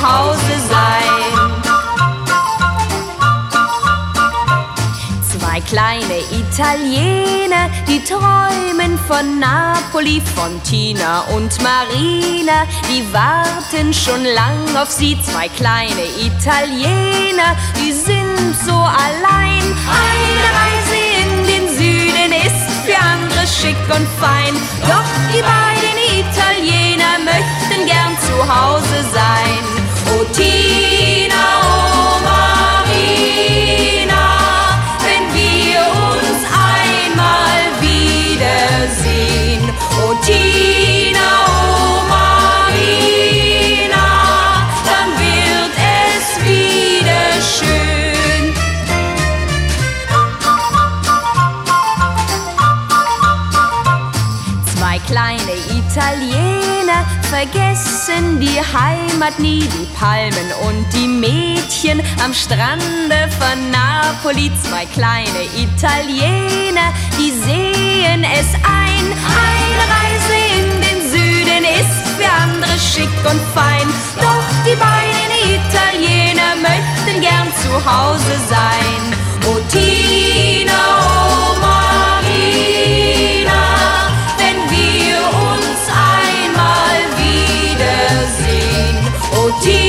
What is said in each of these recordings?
Hause sein. Zwei kleine Italiener, die träumen von Napoli, von Tina und Marina, die warten schon lang auf sie. Zwei kleine Italiener, die sind so allein. Eine Reise in den Süden ist für andere schick und fein, doch die beiden Italiener möchten gern zu Hause kleine Italiener vergessen die Heimat nie, die Palmen und die Mädchen am Strande von Napoli. Zwei kleine Italiener, die sehen es ein. Eine Reise in den Süden ist für andere schick und fein. Doch die beiden Italiener möchten gern zu Hause sein. Oh Oh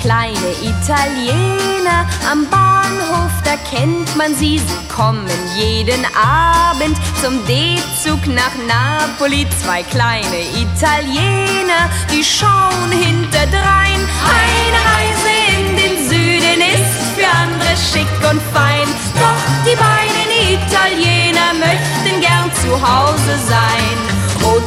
kleine Italiener am Bahnhof, da kennt man sie. Sie kommen jeden Abend zum D-Zug nach Napoli. Zwei kleine Italiener, die schauen hinterdrein. Eine Reise in den Süden ist für andere schick und fein. Doch die beiden Italiener möchten gern zu Hause sein. Oh,